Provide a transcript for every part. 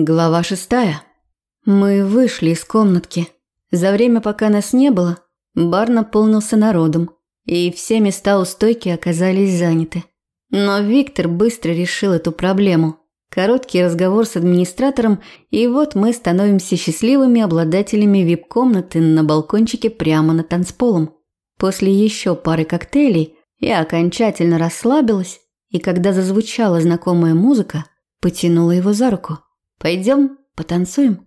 Глава шестая. Мы вышли из комнатки. За время, пока нас не было, бар наполнился народом, и все места у стойки оказались заняты. Но Виктор быстро решил эту проблему. Короткий разговор с администратором, и вот мы становимся счастливыми обладателями вип-комнаты на балкончике прямо над танцполом. После еще пары коктейлей я окончательно расслабилась, и когда зазвучала знакомая музыка, потянула его за руку. «Пойдем, потанцуем».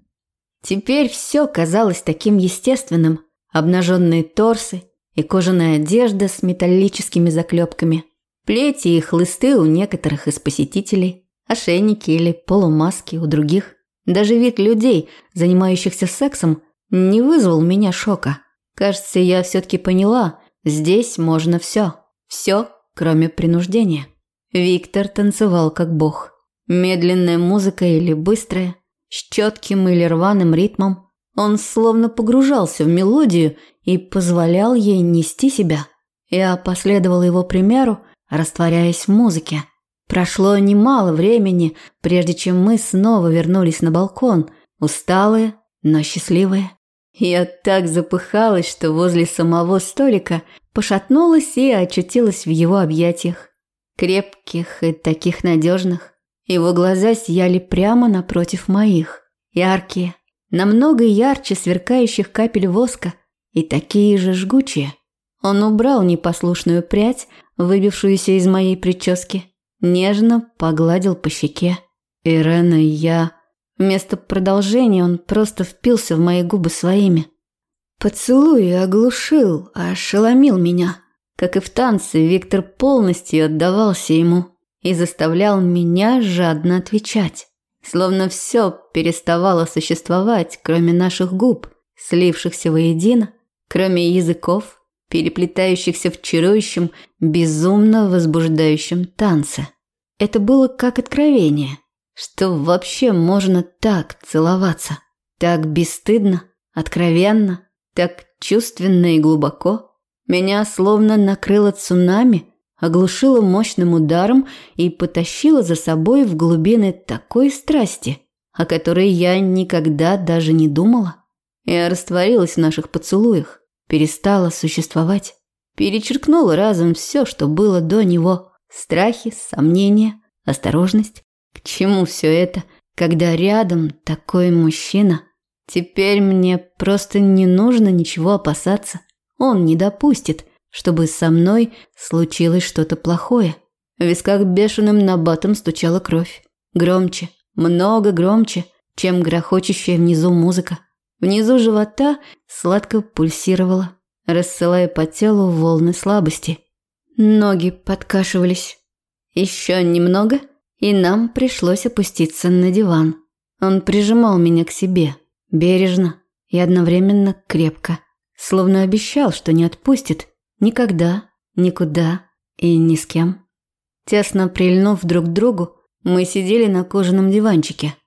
Теперь все казалось таким естественным. Обнаженные торсы и кожаная одежда с металлическими заклепками. Плети и хлысты у некоторых из посетителей ошейники или полумаски у других. Даже вид людей, занимающихся сексом, не вызвал меня шока. Кажется, я все-таки поняла, здесь можно все. Все, кроме принуждения. Виктор танцевал как бог. Медленная музыка или быстрая, с четким или рваным ритмом. Он словно погружался в мелодию и позволял ей нести себя. Я последовала его примеру, растворяясь в музыке. Прошло немало времени, прежде чем мы снова вернулись на балкон, усталые, но счастливые. Я так запыхалась, что возле самого столика пошатнулась и очутилась в его объятиях. Крепких и таких надежных. Его глаза сияли прямо напротив моих. Яркие, намного ярче сверкающих капель воска и такие же жгучие. Он убрал непослушную прядь, выбившуюся из моей прически, Нежно погладил по щеке. Ирена, я... Вместо продолжения он просто впился в мои губы своими. Поцелуй оглушил, ошеломил меня. Как и в танце, Виктор полностью отдавался ему и заставлял меня жадно отвечать. Словно все переставало существовать, кроме наших губ, слившихся воедино, кроме языков, переплетающихся в чарующем, безумно возбуждающем танце. Это было как откровение, что вообще можно так целоваться, так бесстыдно, откровенно, так чувственно и глубоко. Меня словно накрыло цунами, оглушило мощным ударом и потащило за собой в глубины такой страсти, о которой я никогда даже не думала. Я растворилась в наших поцелуях, перестала существовать. Перечеркнула разом все, что было до него. Страхи, сомнения, осторожность. К чему все это, когда рядом такой мужчина? Теперь мне просто не нужно ничего опасаться. Он не допустит, чтобы со мной случилось что-то плохое. В висках бешеным набатом стучала кровь. Громче, много громче, чем грохочущая внизу музыка. Внизу живота сладко пульсировало, рассылая по телу волны слабости. Ноги подкашивались. Еще немного, и нам пришлось опуститься на диван. Он прижимал меня к себе, бережно и одновременно крепко, словно обещал, что не отпустит никогда, никуда и ни с кем. Тесно прильнув друг к другу, мы сидели на кожаном диванчике –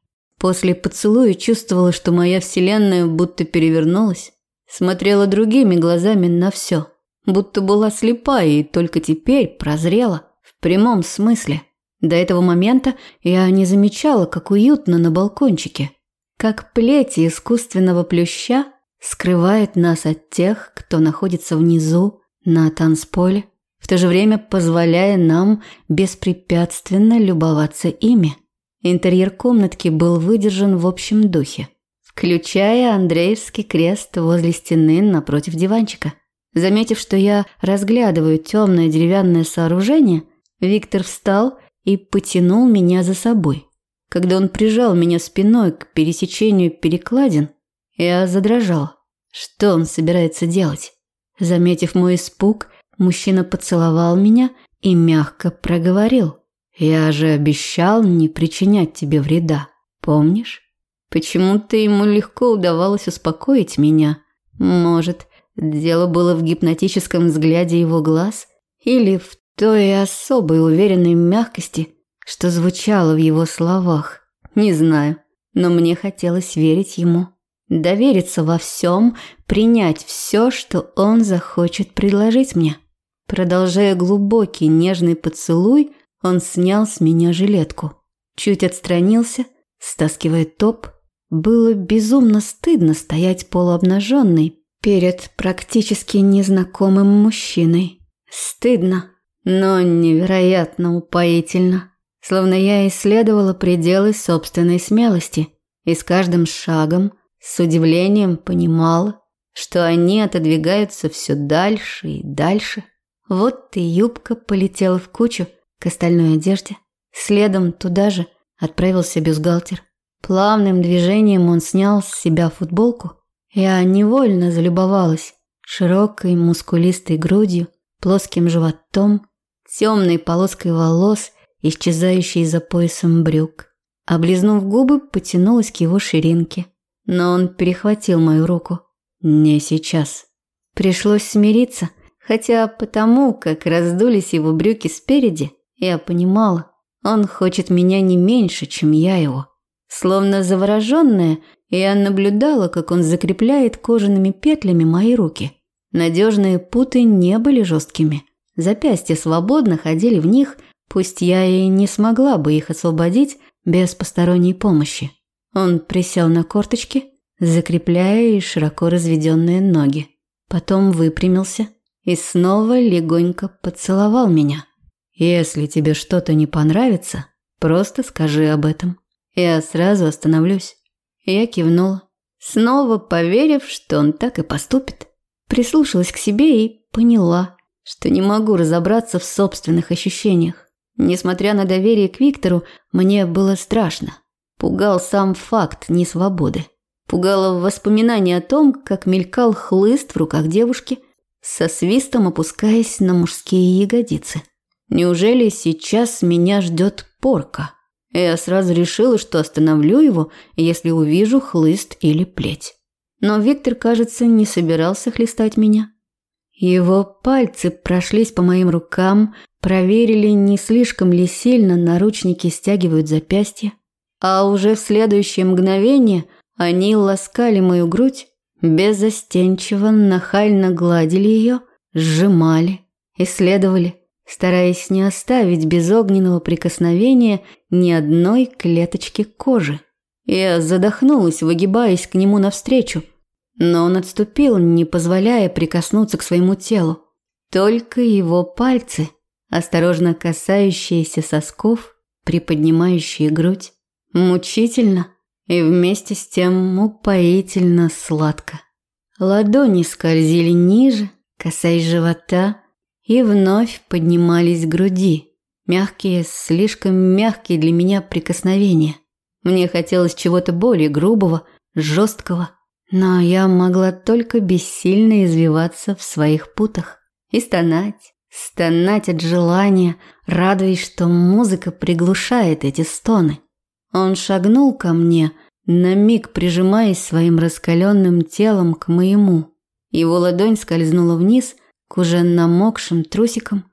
После поцелуя чувствовала, что моя вселенная будто перевернулась. Смотрела другими глазами на все. Будто была слепа и только теперь прозрела. В прямом смысле. До этого момента я не замечала, как уютно на балкончике. Как плети искусственного плюща скрывает нас от тех, кто находится внизу, на танцполе, в то же время позволяя нам беспрепятственно любоваться ими. Интерьер комнатки был выдержан в общем духе, включая Андреевский крест возле стены напротив диванчика. Заметив, что я разглядываю темное деревянное сооружение, Виктор встал и потянул меня за собой. Когда он прижал меня спиной к пересечению перекладин, я задрожал. Что он собирается делать? Заметив мой испуг, мужчина поцеловал меня и мягко проговорил – я же обещал не причинять тебе вреда, помнишь? Почему-то ему легко удавалось успокоить меня. Может, дело было в гипнотическом взгляде его глаз или в той особой уверенной мягкости, что звучало в его словах. Не знаю, но мне хотелось верить ему. Довериться во всем, принять все, что он захочет предложить мне. Продолжая глубокий нежный поцелуй, он снял с меня жилетку, чуть отстранился, стаскивая топ. Было безумно стыдно стоять полуобнаженной перед практически незнакомым мужчиной. Стыдно, но невероятно упоительно. Словно я исследовала пределы собственной смелости и с каждым шагом с удивлением понимала, что они отодвигаются все дальше и дальше. Вот и юбка полетела в кучу к остальной одежде. Следом туда же отправился бюстгальтер. Плавным движением он снял с себя футболку. Я невольно залюбовалась широкой мускулистой грудью, плоским животом, темной полоской волос, исчезающей за поясом брюк. Облизнув губы, потянулась к его ширинке. Но он перехватил мою руку. Не сейчас. Пришлось смириться, хотя потому, как раздулись его брюки спереди, я понимала, он хочет меня не меньше, чем я его. Словно завороженная, я наблюдала, как он закрепляет кожаными петлями мои руки. Надежные путы не были жесткими. Запястья свободно ходили в них, пусть я и не смогла бы их освободить без посторонней помощи. Он присел на корточки закрепляя и широко разведенные ноги. Потом выпрямился и снова легонько поцеловал меня. «Если тебе что-то не понравится, просто скажи об этом. Я сразу остановлюсь». Я кивнула, снова поверив, что он так и поступит. Прислушалась к себе и поняла, что не могу разобраться в собственных ощущениях. Несмотря на доверие к Виктору, мне было страшно. Пугал сам факт несвободы. Пугало воспоминание о том, как мелькал хлыст в руках девушки, со свистом опускаясь на мужские ягодицы. Неужели сейчас меня ждет порка? Я сразу решила, что остановлю его, если увижу хлыст или плеть. Но Виктор, кажется, не собирался хлестать меня. Его пальцы прошлись по моим рукам, проверили, не слишком ли сильно наручники стягивают запястья. А уже в следующее мгновение они ласкали мою грудь, беззастенчиво, нахально гладили ее, сжимали, исследовали, стараясь не оставить без огненного прикосновения ни одной клеточки кожи. Я задохнулась, выгибаясь к нему навстречу, но он отступил, не позволяя прикоснуться к своему телу. Только его пальцы, осторожно касающиеся сосков, приподнимающие грудь, мучительно, и вместе с тем упоительно сладко. Ладони скользили ниже, касаясь живота, и вновь поднимались к груди. Мягкие, слишком мягкие для меня прикосновения. Мне хотелось чего-то более грубого, жесткого, но я могла только бессильно извиваться в своих путах и стонать, стонать от желания, радуясь, что музыка приглушает эти стоны. Он шагнул ко мне, на миг прижимаясь своим раскаленным телом к моему. Его ладонь скользнула вниз к уже намокшим трусикам,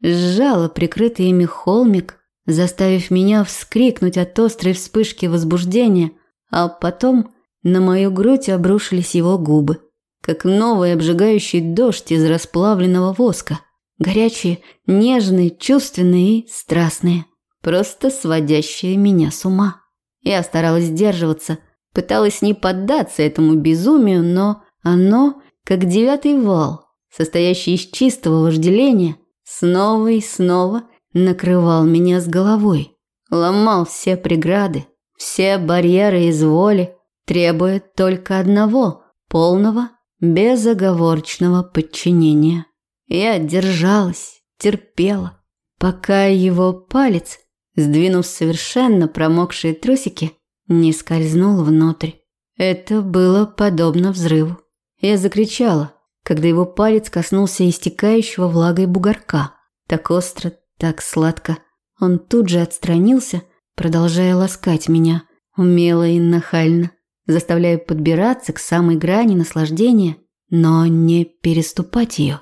сжала прикрытый ими холмик, заставив меня вскрикнуть от острой вспышки возбуждения, а потом на мою грудь обрушились его губы, как новый обжигающий дождь из расплавленного воска, горячие, нежные, чувственные и страстные просто сводящее меня с ума. Я старалась сдерживаться, пыталась не поддаться этому безумию, но оно, как девятый вал, состоящий из чистого вожделения, снова и снова накрывал меня с головой, ломал все преграды, все барьеры из воли, требуя только одного – полного, безоговорочного подчинения. Я держалась, терпела, пока его палец сдвинув совершенно промокшие трусики, не скользнул внутрь. Это было подобно взрыву. Я закричала, когда его палец коснулся истекающего влагой бугорка. Так остро, так сладко. Он тут же отстранился, продолжая ласкать меня, умело и нахально, заставляя подбираться к самой грани наслаждения, но не переступать ее.